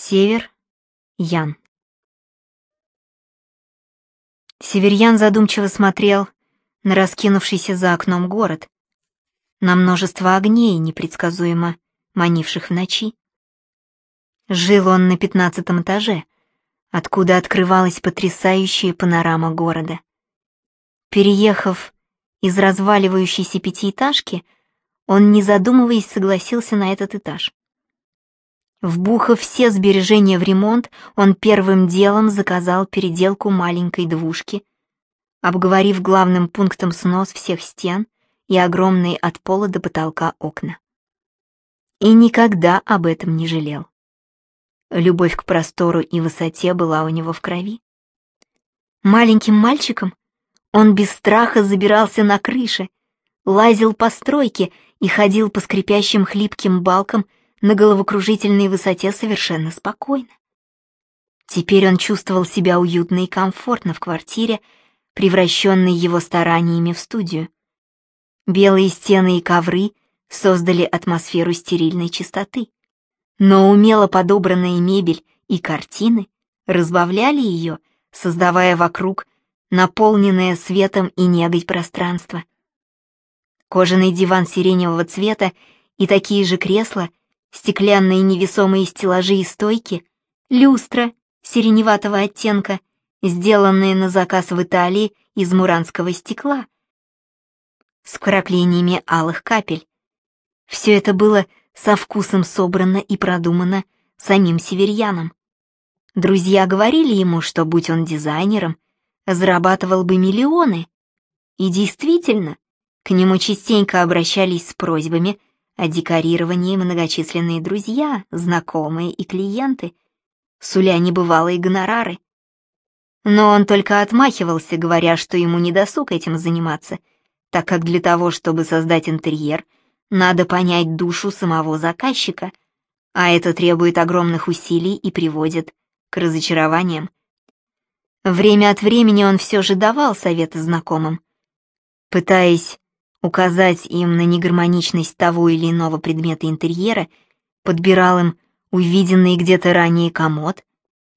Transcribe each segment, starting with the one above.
Север, Ян. Северьян задумчиво смотрел на раскинувшийся за окном город, на множество огней, непредсказуемо манивших в ночи. Жил он на пятнадцатом этаже, откуда открывалась потрясающая панорама города. Переехав из разваливающейся пятиэтажки, он, не задумываясь, согласился на этот этаж. Вбухав все сбережения в ремонт, он первым делом заказал переделку маленькой двушки, обговорив главным пунктом снос всех стен и огромные от пола до потолка окна. И никогда об этом не жалел. Любовь к простору и высоте была у него в крови. Маленьким мальчиком он без страха забирался на крыши, лазил по стройке и ходил по скрипящим хлипким балкам на головокружительной высоте совершенно спокойно. Теперь он чувствовал себя уютно и комфортно в квартире, превращенной его стараниями в студию. Белые стены и ковры создали атмосферу стерильной чистоты, но умело подобранная мебель и картины разбавляли ее, создавая вокруг наполненное светом и негой пространство. Кожаный диван сиреневого цвета и такие же кресла стеклянные невесомые стеллажи и стойки, люстра сиреневатого оттенка, сделанные на заказ в Италии из муранского стекла, с вкраплениями алых капель. Все это было со вкусом собрано и продумано самим северьяном. Друзья говорили ему, что, будь он дизайнером, зарабатывал бы миллионы. И действительно, к нему частенько обращались с просьбами о декорировании многочисленные друзья, знакомые и клиенты, суля небывалые гонорары. Но он только отмахивался, говоря, что ему не досуг этим заниматься, так как для того, чтобы создать интерьер, надо понять душу самого заказчика, а это требует огромных усилий и приводит к разочарованиям. Время от времени он все же давал советы знакомым, пытаясь указать им на негармоничность того или иного предмета интерьера, подбирал им увиденный где-то ранее комод,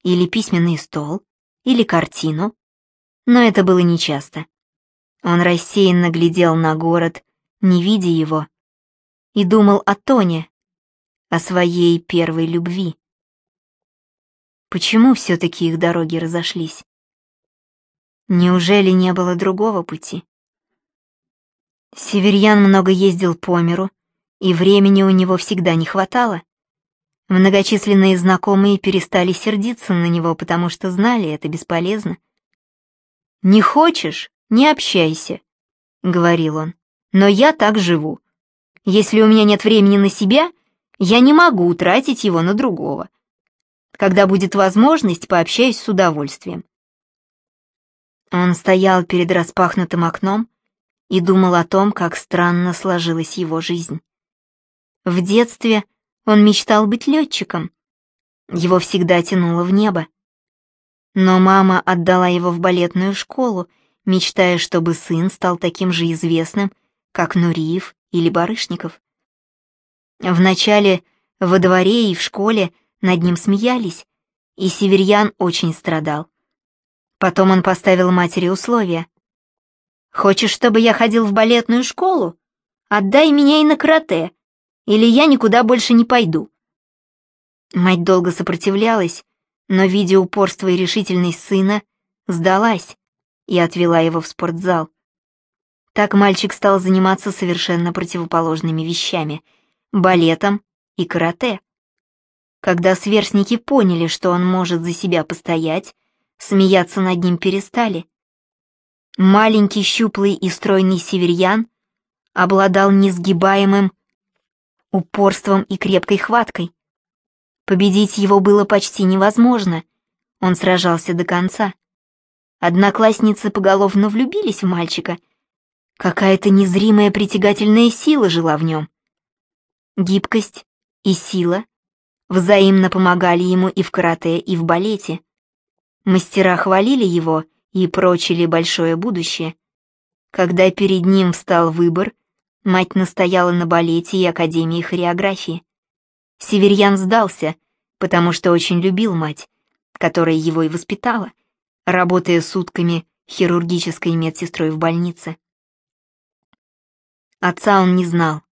или письменный стол, или картину, но это было нечасто. Он рассеянно глядел на город, не видя его, и думал о Тоне, о своей первой любви. Почему все-таки их дороги разошлись? Неужели не было другого пути? Северьян много ездил по миру, и времени у него всегда не хватало. Многочисленные знакомые перестали сердиться на него, потому что знали, это бесполезно. «Не хочешь — не общайся», — говорил он, — «но я так живу. Если у меня нет времени на себя, я не могу тратить его на другого. Когда будет возможность, пообщаюсь с удовольствием». Он стоял перед распахнутым окном, и думал о том, как странно сложилась его жизнь. В детстве он мечтал быть летчиком. Его всегда тянуло в небо. Но мама отдала его в балетную школу, мечтая, чтобы сын стал таким же известным, как Нуриев или Барышников. Вначале во дворе и в школе над ним смеялись, и Северьян очень страдал. Потом он поставил матери условия. Хочешь, чтобы я ходил в балетную школу? Отдай меня и на карате, или я никуда больше не пойду. Мать долго сопротивлялась, но, видя упорство и решительность сына, сдалась и отвела его в спортзал. Так мальчик стал заниматься совершенно противоположными вещами — балетом и карате. Когда сверстники поняли, что он может за себя постоять, смеяться над ним перестали. Маленький, щуплый и стройный северьян обладал несгибаемым упорством и крепкой хваткой. Победить его было почти невозможно, он сражался до конца. Одноклассницы поголовно влюбились в мальчика. Какая-то незримая притягательная сила жила в нем. Гибкость и сила взаимно помогали ему и в карате, и в балете. Мастера хвалили его и прочили большое будущее. Когда перед ним встал выбор, мать настояла на балете и академии хореографии. Северьян сдался, потому что очень любил мать, которая его и воспитала, работая сутками хирургической медсестрой в больнице. Отца он не знал.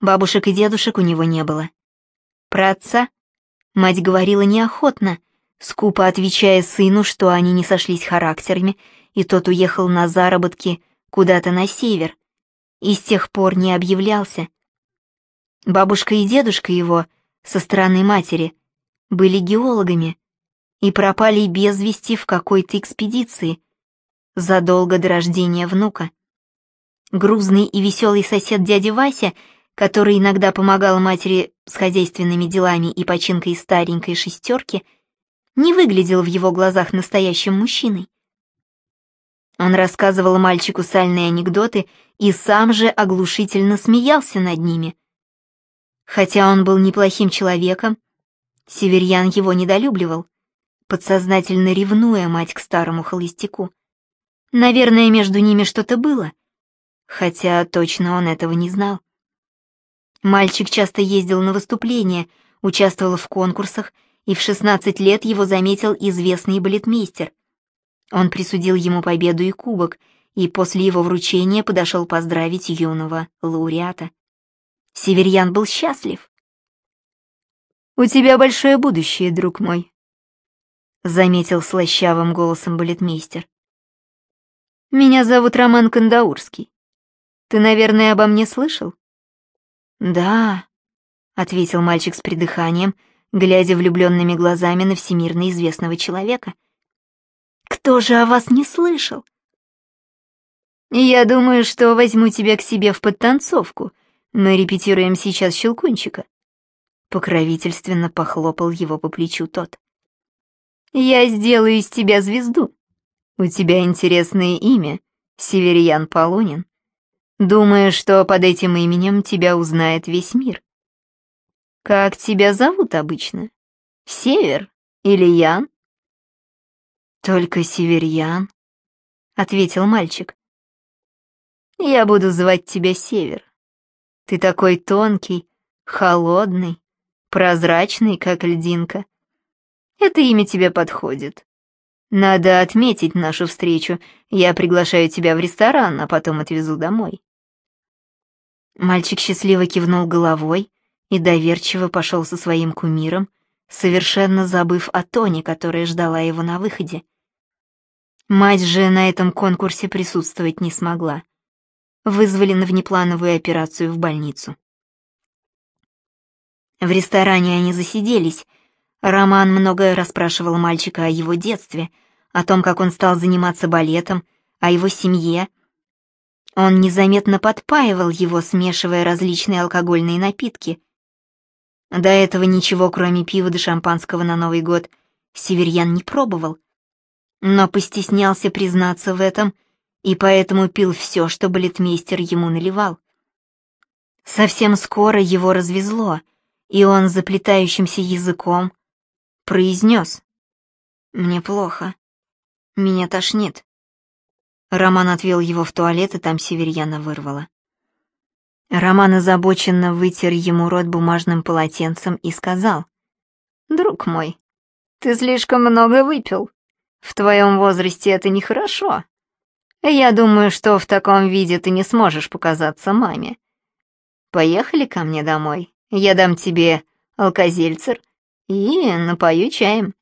Бабушек и дедушек у него не было. Про отца мать говорила неохотно, скупо отвечая сыну, что они не сошлись характерами, и тот уехал на заработки куда-то на север, и с тех пор не объявлялся. Бабушка и дедушка его, со стороны матери, были геологами и пропали без вести в какой-то экспедиции, задолго до рождения внука. Грузный и веселый сосед дядя Вася, который иногда помогал матери с хозяйственными делами и починкой старенькой шестерки, не выглядел в его глазах настоящим мужчиной. Он рассказывал мальчику сальные анекдоты и сам же оглушительно смеялся над ними. Хотя он был неплохим человеком, Северьян его недолюбливал, подсознательно ревнуя мать к старому холостяку. Наверное, между ними что-то было, хотя точно он этого не знал. Мальчик часто ездил на выступления, участвовал в конкурсах, и в 16 лет его заметил известный балетмейстер. Он присудил ему победу и кубок, и после его вручения подошел поздравить юного лауреата. Северьян был счастлив. «У тебя большое будущее, друг мой», — заметил слащавым голосом балетмейстер. «Меня зовут Роман Кандаурский. Ты, наверное, обо мне слышал?» «Да», — ответил мальчик с придыханием, глядя влюбленными глазами на всемирно известного человека. «Кто же о вас не слышал?» «Я думаю, что возьму тебя к себе в подтанцовку. Мы репетируем сейчас щелкунчика». Покровительственно похлопал его по плечу тот. «Я сделаю из тебя звезду. У тебя интересное имя, Северьян Полунин. Думаю, что под этим именем тебя узнает весь мир. Как тебя зовут обычно? Север или Ян?» «Только Северьян», — ответил мальчик. «Я буду звать тебя Север. Ты такой тонкий, холодный, прозрачный, как льдинка. Это имя тебе подходит. Надо отметить нашу встречу. Я приглашаю тебя в ресторан, а потом отвезу домой. Мальчик счастливо кивнул головой и доверчиво пошел со своим кумиром, совершенно забыв о Тоне, которая ждала его на выходе. Мать же на этом конкурсе присутствовать не смогла. Вызвали на внеплановую операцию в больницу. В ресторане они засиделись, Роман многое расспрашивал мальчика о его детстве, о том, как он стал заниматься балетом, о его семье. Он незаметно подпаивал его, смешивая различные алкогольные напитки. До этого ничего, кроме пива да шампанского на Новый год, Северьян не пробовал, но постеснялся признаться в этом и поэтому пил все, что балетмейстер ему наливал. Совсем скоро его развезло, и он заплетающимся языком произнес. «Мне плохо. Меня тошнит». Роман отвел его в туалет, и там северьяна вырвала. Роман озабоченно вытер ему рот бумажным полотенцем и сказал. «Друг мой, ты слишком много выпил. В твоем возрасте это нехорошо. Я думаю, что в таком виде ты не сможешь показаться маме. Поехали ко мне домой, я дам тебе алкозельцер и напою чаем.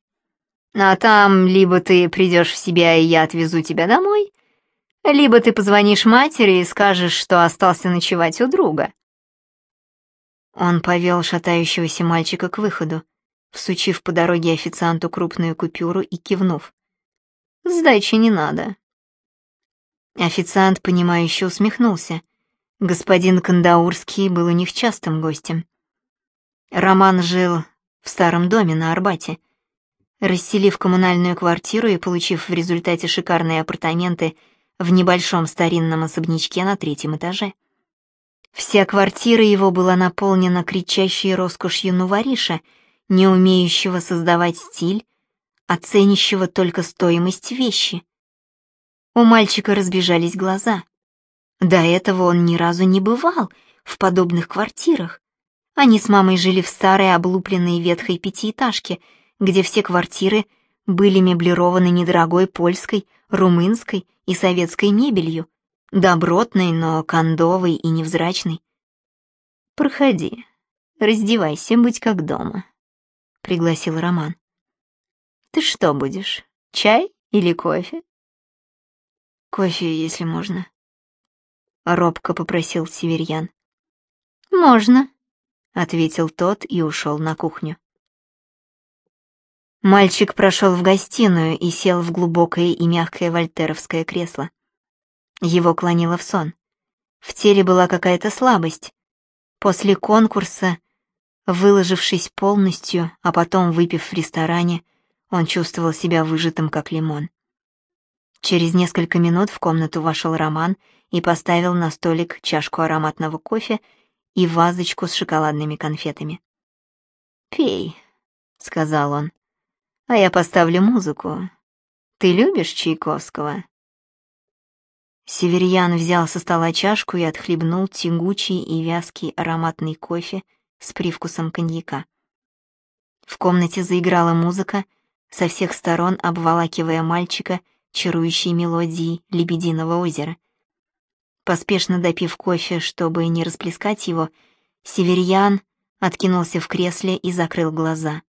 А там либо ты придешь в себя, и я отвезу тебя домой, либо ты позвонишь матери и скажешь, что остался ночевать у друга». Он повел шатающегося мальчика к выходу, всучив по дороге официанту крупную купюру и кивнув. «Сдачи не надо». Официант, понимающе усмехнулся. Господин Кандаурский был у них частым гостем. Роман жил в старом доме на Арбате. Расселив коммунальную квартиру и получив в результате шикарные апартаменты в небольшом старинном особнячке на третьем этаже. Вся квартира его была наполнена кричащей роскошью нувариша, не умеющего создавать стиль, оценящего только стоимость вещи. У мальчика разбежались глаза. До этого он ни разу не бывал в подобных квартирах, Они с мамой жили в старой облупленной ветхой пятиэтажке, где все квартиры были меблированы недорогой польской, румынской и советской мебелью, добротной, но кондовой и невзрачной. «Проходи, раздевайся, будь как дома», — пригласил Роман. «Ты что будешь, чай или кофе?» «Кофе, если можно», — робко попросил Северьян. «Можно», — ответил тот и ушел на кухню. Мальчик прошел в гостиную и сел в глубокое и мягкое вольтеровское кресло. Его клонило в сон. В теле была какая-то слабость. После конкурса, выложившись полностью, а потом выпив в ресторане, он чувствовал себя выжатым, как лимон. Через несколько минут в комнату вошел Роман и поставил на столик чашку ароматного кофе и вазочку с шоколадными конфетами. «Пей», — сказал он, — «а я поставлю музыку. Ты любишь Чайковского?» Северьян взял со стола чашку и отхлебнул тягучий и вязкий ароматный кофе с привкусом коньяка. В комнате заиграла музыка, со всех сторон обволакивая мальчика чарующей мелодией «Лебединого озера». Поспешно допив кофе, чтобы не расплескать его, Северьян откинулся в кресле и закрыл глаза.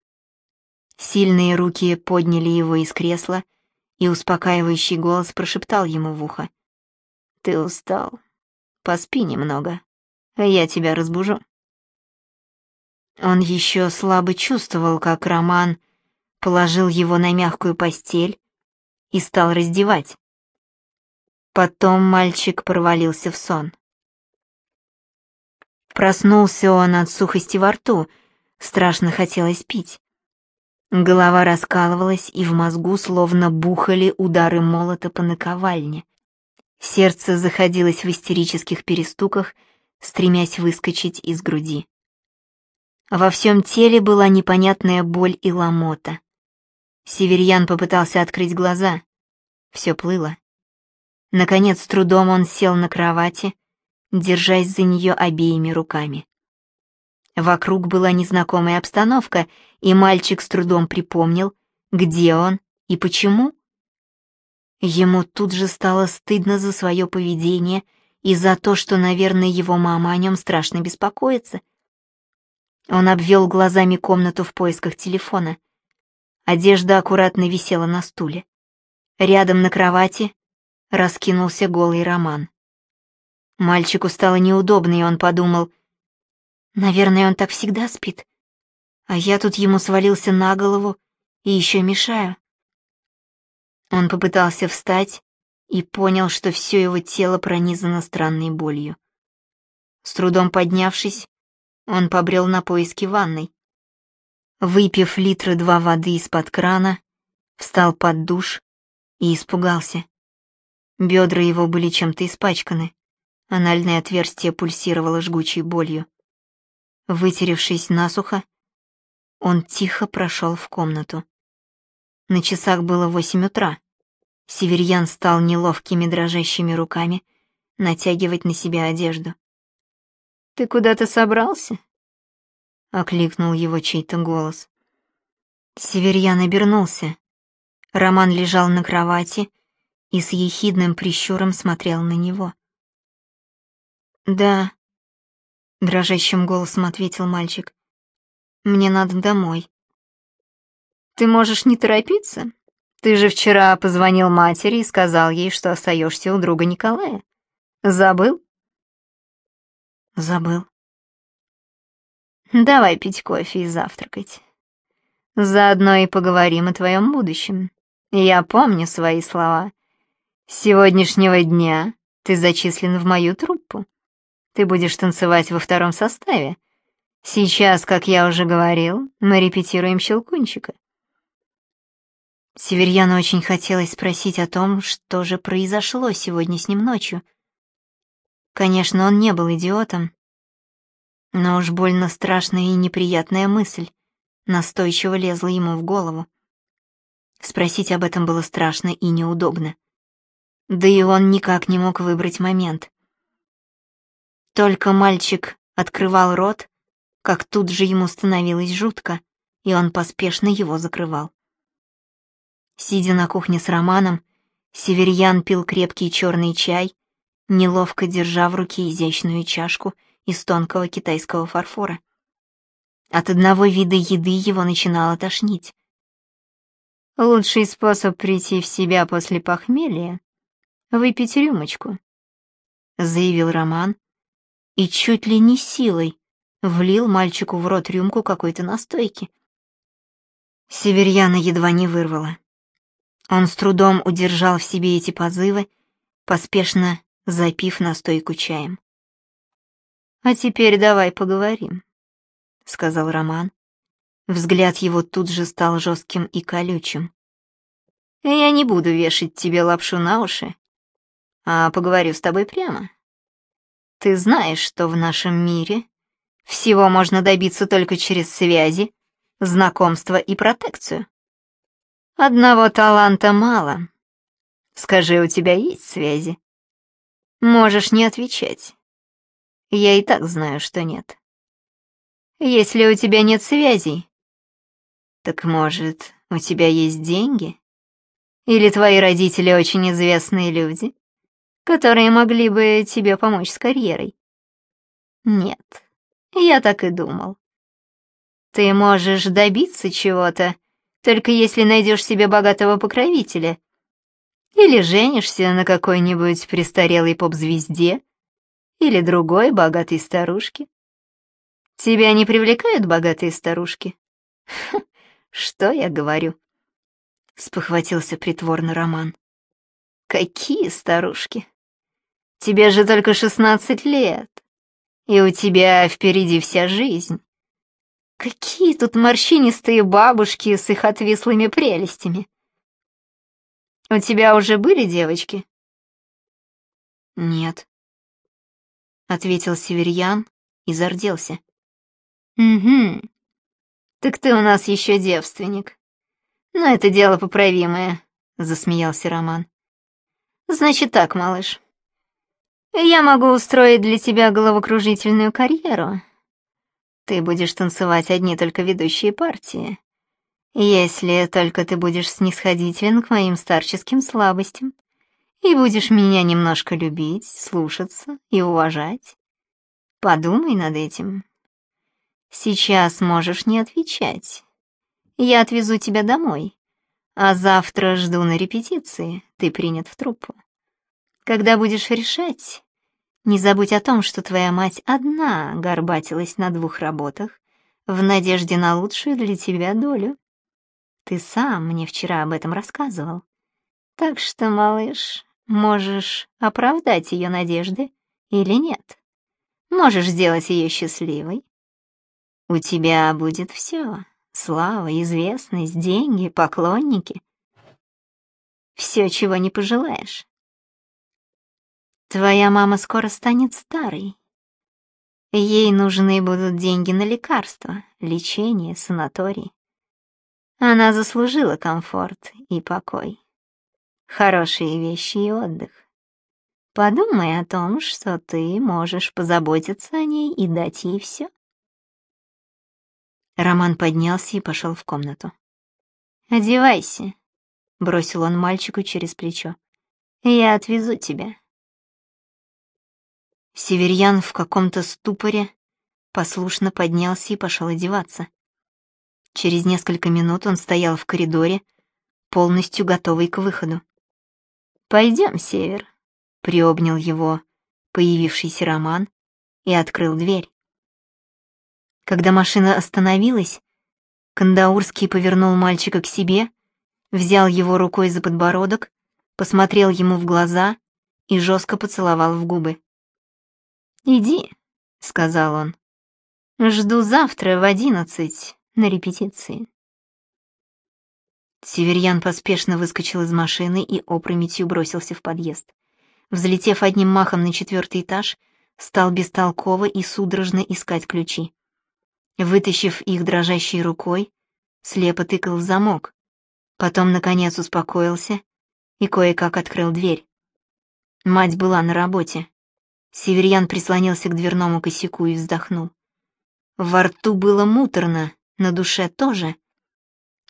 Сильные руки подняли его из кресла, и успокаивающий голос прошептал ему в ухо. «Ты устал. Поспи немного, я тебя разбужу». Он еще слабо чувствовал, как Роман положил его на мягкую постель и стал раздевать. Потом мальчик провалился в сон. Проснулся он от сухости во рту, страшно хотелось пить. Голова раскалывалась, и в мозгу словно бухали удары молота по наковальне. Сердце заходилось в истерических перестуках, стремясь выскочить из груди. Во всем теле была непонятная боль и ломота. Северьян попытался открыть глаза. Все плыло. Наконец, с трудом он сел на кровати, держась за нее обеими руками. Вокруг была незнакомая обстановка, и мальчик с трудом припомнил, где он и почему. Ему тут же стало стыдно за свое поведение и за то, что, наверное, его мама о нем страшно беспокоится. Он обвел глазами комнату в поисках телефона. Одежда аккуратно висела на стуле. Рядом на кровати раскинулся голый роман. Мальчику стало неудобно, и он подумал, «Наверное, он так всегда спит, а я тут ему свалился на голову и еще мешаю». Он попытался встать и понял, что все его тело пронизано странной болью. С трудом поднявшись, он побрел на поиски ванной. Выпив литра два воды из-под крана, встал под душ и испугался. Бедра его были чем-то испачканы. Анальное отверстие пульсировало жгучей болью. Вытеревшись насухо, он тихо прошел в комнату. На часах было восемь утра. Северьян стал неловкими дрожащими руками натягивать на себя одежду. «Ты куда-то собрался?» — окликнул его чей-то голос. Северьян обернулся. Роман лежал на кровати и с ехидным прищуром смотрел на него. «Да», — дрожащим голосом ответил мальчик, — «мне надо домой». «Ты можешь не торопиться? Ты же вчера позвонил матери и сказал ей, что остаешься у друга Николая. Забыл?» «Забыл». «Давай пить кофе и завтракать. Заодно и поговорим о твоем будущем. Я помню свои слова» С сегодняшнего дня ты зачислен в мою труппу. Ты будешь танцевать во втором составе. Сейчас, как я уже говорил, мы репетируем Щелкунчика. Северьяну очень хотелось спросить о том, что же произошло сегодня с ним ночью. Конечно, он не был идиотом, но уж больно страшная и неприятная мысль настойчиво лезла ему в голову. Спросить об этом было страшно и неудобно. Да и он никак не мог выбрать момент. Только мальчик открывал рот, как тут же ему становилось жутко, и он поспешно его закрывал. Сидя на кухне с Романом, Северьян пил крепкий черный чай, неловко держа в руке изящную чашку из тонкого китайского фарфора. От одного вида еды его начинало тошнить. Лучший способ прийти в себя после похмелья — выпить рюмочку, — заявил Роман, и чуть ли не силой влил мальчику в рот рюмку какой-то настойки. Северьяна едва не вырвала. Он с трудом удержал в себе эти позывы, поспешно запив настойку чаем. «А теперь давай поговорим», — сказал Роман. Взгляд его тут же стал жестким и колючим. «Я не буду вешать тебе лапшу на уши, а поговорю с тобой прямо. Ты знаешь, что в нашем мире всего можно добиться только через связи, знакомство и протекцию. Одного таланта мало. Скажи, у тебя есть связи? Можешь не отвечать. Я и так знаю, что нет. Если у тебя нет связей, так может, у тебя есть деньги? Или твои родители очень известные люди, которые могли бы тебе помочь с карьерой? Нет, я так и думал. Ты можешь добиться чего-то, только если найдешь себе богатого покровителя — или женишься на какой-нибудь престарелой поп-звезде, или другой богатой старушке. Тебя не привлекают богатые старушки? Что я говорю? Спохватился притворно Роман. Какие старушки? Тебе же только шестнадцать лет, и у тебя впереди вся жизнь. Какие тут морщинистые бабушки с их отвислыми прелестями? У тебя уже были девочки? Нет, ответил Северьян и зарделся. Угу. Так ты у нас еще девственник. Но это дело поправимое, засмеялся Роман. Значит так, малыш. Я могу устроить для тебя головокружительную карьеру. Ты будешь танцевать одни только ведущие партии. Если только ты будешь снисходителен к моим старческим слабостям и будешь меня немножко любить, слушаться и уважать. Подумай над этим. Сейчас можешь не отвечать. Я отвезу тебя домой, а завтра жду на репетиции, ты принят в труппу. Когда будешь решать, не забудь о том, что твоя мать одна горбатилась на двух работах в надежде на лучшую для тебя долю. Ты сам мне вчера об этом рассказывал. Так что, малыш, можешь оправдать ее надежды или нет. Можешь сделать ее счастливой. У тебя будет все: слава, известность, деньги, поклонники. Все, чего не пожелаешь. Твоя мама скоро станет старой. Ей нужны будут деньги на лекарства, лечение, санаторий. Она заслужила комфорт и покой. Хорошие вещи и отдых. Подумай о том, что ты можешь позаботиться о ней и дать ей все. Роман поднялся и пошел в комнату. «Одевайся», — бросил он мальчику через плечо. «Я отвезу тебя». Северьян в каком-то ступоре послушно поднялся и пошел одеваться. Через несколько минут он стоял в коридоре, полностью готовый к выходу. «Пойдем, Север», — приобнял его появившийся Роман и открыл дверь. Когда машина остановилась, Кандаурский повернул мальчика к себе, взял его рукой за подбородок, посмотрел ему в глаза и жестко поцеловал в губы. «Иди», — сказал он. «Жду завтра в одиннадцать на репетиции. Северьян поспешно выскочил из машины и опрометью бросился в подъезд. Взлетев одним махом на четвертый этаж, стал бестолково и судорожно искать ключи. Вытащив их дрожащей рукой, слепо тыкал в замок. Потом, наконец, успокоился и кое-как открыл дверь. Мать была на работе. Северьян прислонился к дверному косяку и вздохнул. Во рту было муторно, на душе тоже.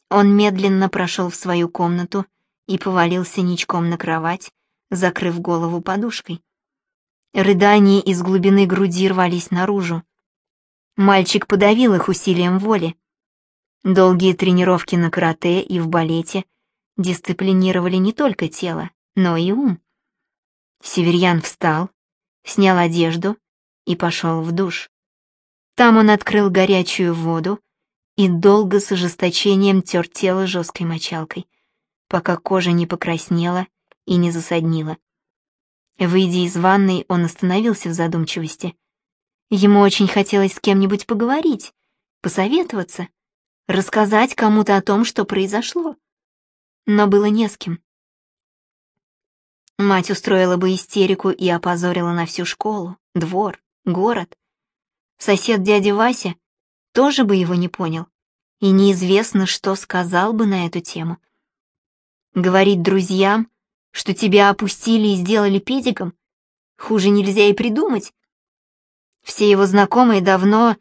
Он медленно прошел в свою комнату и повалился ничком на кровать, закрыв голову подушкой. Рыдания из глубины груди рвались наружу. Мальчик подавил их усилием воли. Долгие тренировки на карате и в балете дисциплинировали не только тело, но и ум. Северьян встал, снял одежду и пошел в душ. Там он открыл горячую воду и долго с ожесточением тер тело жесткой мочалкой, пока кожа не покраснела и не засаднила. Выйдя из ванной, он остановился в задумчивости. Ему очень хотелось с кем-нибудь поговорить, посоветоваться, рассказать кому-то о том, что произошло. Но было не с кем. Мать устроила бы истерику и опозорила на всю школу, двор, город. Сосед дяди Вася тоже бы его не понял, и неизвестно, что сказал бы на эту тему. Говорить друзьям, что тебя опустили и сделали педиком, хуже нельзя и придумать. Все его знакомые давно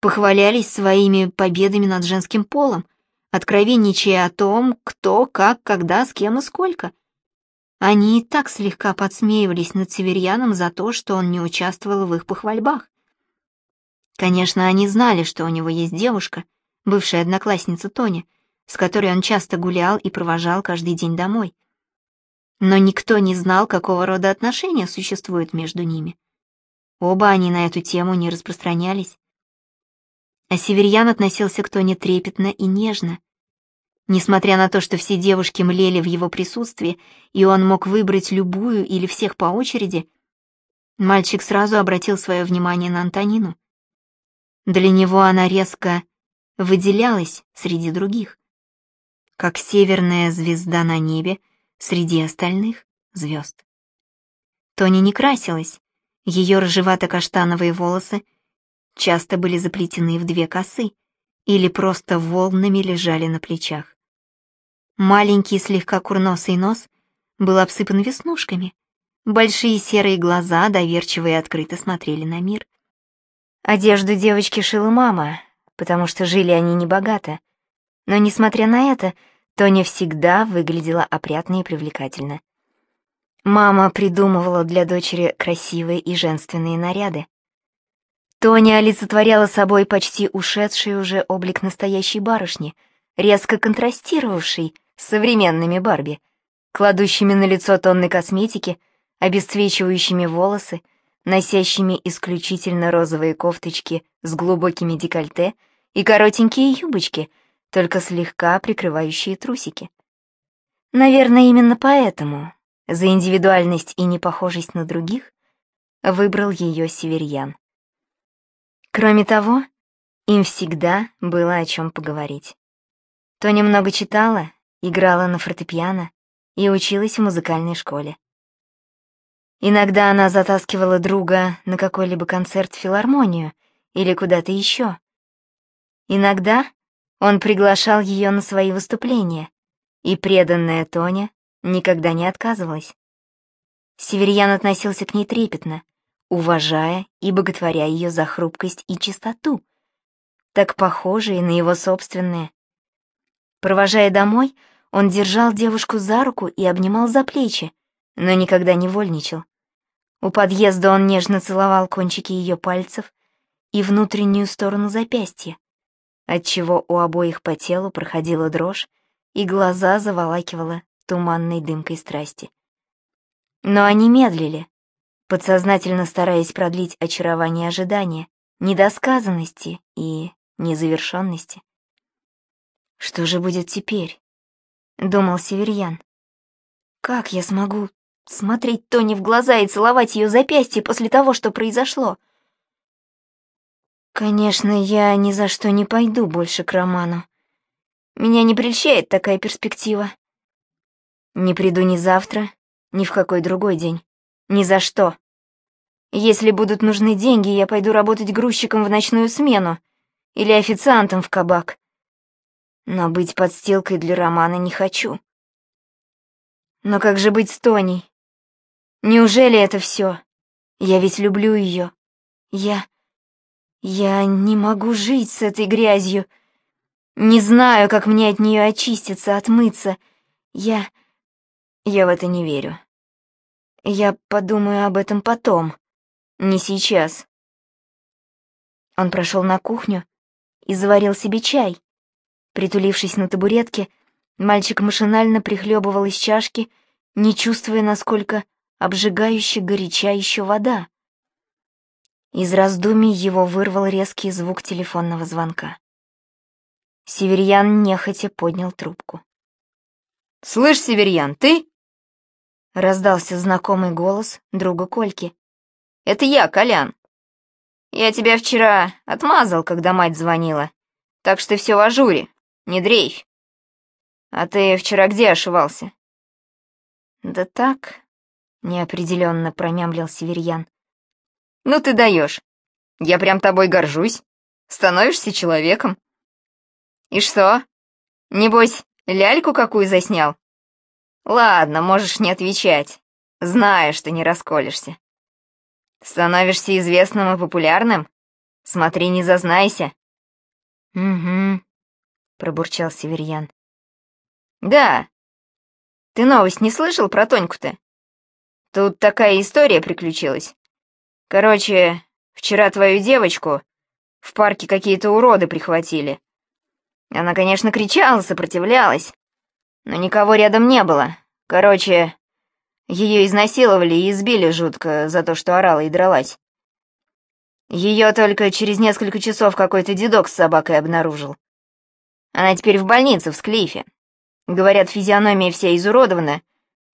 похвалялись своими победами над женским полом, откровенничая о том, кто, как, когда, с кем и сколько. Они и так слегка подсмеивались над Северьяном за то, что он не участвовал в их похвальбах. Конечно, они знали, что у него есть девушка, бывшая одноклассница Тони, с которой он часто гулял и провожал каждый день домой. Но никто не знал, какого рода отношения существуют между ними. Оба они на эту тему не распространялись. А Северьян относился к Тоне трепетно и нежно. Несмотря на то, что все девушки млели в его присутствии, и он мог выбрать любую или всех по очереди, мальчик сразу обратил свое внимание на Антонину. Для него она резко выделялась среди других, как северная звезда на небе среди остальных звезд. Тони не красилась, ее рыжевато-каштановые волосы часто были заплетены в две косы или просто волнами лежали на плечах. Маленький слегка курносый нос был обсыпан веснушками, большие серые глаза доверчиво и открыто смотрели на мир. Одежду девочки шила мама, потому что жили они небогато. Но, несмотря на это, Тоня всегда выглядела опрятно и привлекательно. Мама придумывала для дочери красивые и женственные наряды. Тоня олицетворяла собой почти ушедший уже облик настоящей барышни, резко контрастировавшей современными Барби, кладущими на лицо тонны косметики, обесцвечивающими волосы, носящими исключительно розовые кофточки с глубокими декольте и коротенькие юбочки, только слегка прикрывающие трусики. Наверное, именно поэтому, за индивидуальность и непохожесть на других, выбрал ее северьян. Кроме того, им всегда было о чем поговорить. То немного читала, играла на фортепиано и училась в музыкальной школе. Иногда она затаскивала друга на какой-либо концерт в филармонию или куда-то еще. Иногда он приглашал ее на свои выступления, и преданная Тоня никогда не отказывалась. Северьян относился к ней трепетно, уважая и боготворя ее за хрупкость и чистоту, так похожие на его собственные. Провожая домой, он держал девушку за руку и обнимал за плечи, но никогда не вольничал. У подъезда он нежно целовал кончики ее пальцев и внутреннюю сторону запястья, отчего у обоих по телу проходила дрожь и глаза заволакивала туманной дымкой страсти. Но они медлили, подсознательно стараясь продлить очарование ожидания, недосказанности и незавершенности. «Что же будет теперь?» — думал Северьян. «Как я смогу смотреть Тони в глаза и целовать ее запястье после того, что произошло. Конечно, я ни за что не пойду больше к Роману. Меня не прельщает такая перспектива. Не приду ни завтра, ни в какой другой день. Ни за что. Если будут нужны деньги, я пойду работать грузчиком в ночную смену или официантом в кабак. Но быть подстилкой для Романа не хочу. Но как же быть с Тоней? Неужели это все? Я ведь люблю ее. Я... Я не могу жить с этой грязью. Не знаю, как мне от нее очиститься, отмыться. Я... Я в это не верю. Я подумаю об этом потом, не сейчас. Он прошел на кухню и заварил себе чай. Притулившись на табуретке, мальчик машинально прихлебывал из чашки, не чувствуя, насколько обжигающе горяча еще вода. Из раздумий его вырвал резкий звук телефонного звонка. Северьян нехотя поднял трубку. «Слышь, Северьян, ты?» Раздался знакомый голос друга Кольки. «Это я, Колян. Я тебя вчера отмазал, когда мать звонила, так что все в ажуре, не дрейфь. А ты вчера где ошивался?» «Да так», — неопределенно промямлил Северьян. Ну ты даешь. Я прям тобой горжусь. Становишься человеком. И что? Небось, ляльку какую заснял? Ладно, можешь не отвечать. Знаю, что не расколешься. Становишься известным и популярным? Смотри, не зазнайся. Угу, пробурчал Северьян. Да. Ты новость не слышал про Тоньку-то? Тут такая история приключилась. Короче, вчера твою девочку в парке какие-то уроды прихватили. Она, конечно, кричала, сопротивлялась, но никого рядом не было. Короче, ее изнасиловали и избили жутко за то, что орала и дралась. Ее только через несколько часов какой-то дедок с собакой обнаружил. Она теперь в больнице в Склифе. Говорят, физиономия вся изуродована.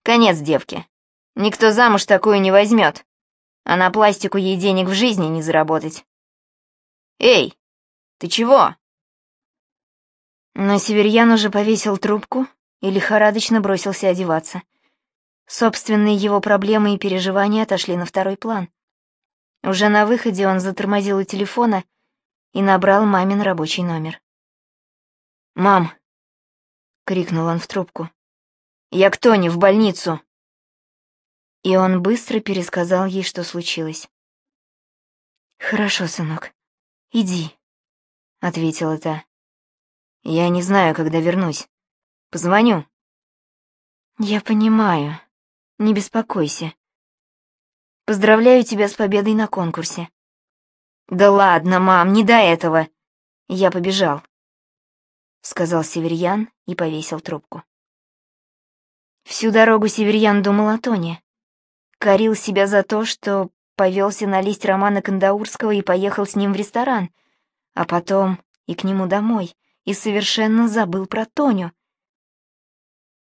Конец девки. Никто замуж такую не возьмет а на пластику ей денег в жизни не заработать. Эй, ты чего? Но Северьян уже повесил трубку и лихорадочно бросился одеваться. Собственные его проблемы и переживания отошли на второй план. Уже на выходе он затормозил у телефона и набрал мамин рабочий номер. «Мам!» — крикнул он в трубку. «Я к Тоне в больницу!» и он быстро пересказал ей, что случилось. «Хорошо, сынок, иди», — ответила та. «Я не знаю, когда вернусь. Позвоню». «Я понимаю. Не беспокойся. Поздравляю тебя с победой на конкурсе». «Да ладно, мам, не до этого. Я побежал», — сказал Северьян и повесил трубку. Всю дорогу Северьян думал о Тоне корил себя за то, что повелся на лист Романа Кандаурского и поехал с ним в ресторан, а потом и к нему домой, и совершенно забыл про Тоню.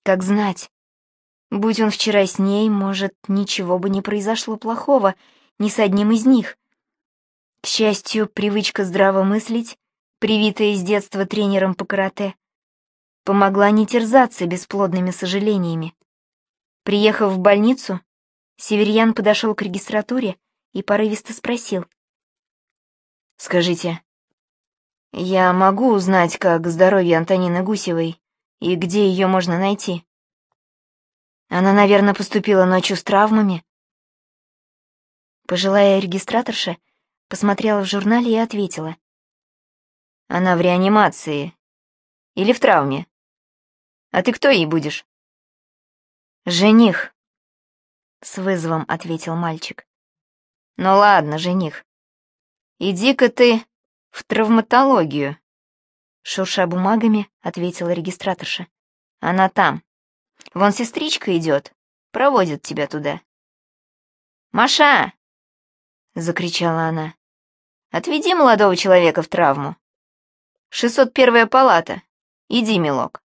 Как знать, будь он вчера с ней, может, ничего бы не произошло плохого ни с одним из них. К счастью, привычка здраво мыслить, привитая с детства тренером по карате, помогла не терзаться бесплодными сожалениями. Приехав в больницу, Северьян подошел к регистратуре и порывисто спросил. «Скажите, я могу узнать, как здоровье Антонины Гусевой и где ее можно найти? Она, наверное, поступила ночью с травмами?» Пожилая регистраторша посмотрела в журнале и ответила. «Она в реанимации. Или в травме. А ты кто ей будешь?» «Жених», — с вызовом ответил мальчик. «Ну ладно, жених. Иди-ка ты в травматологию», — шурша бумагами, ответила регистраторша. «Она там. Вон сестричка идет, проводит тебя туда». «Маша!» — закричала она. «Отведи молодого человека в травму. 601-я палата. Иди, милок».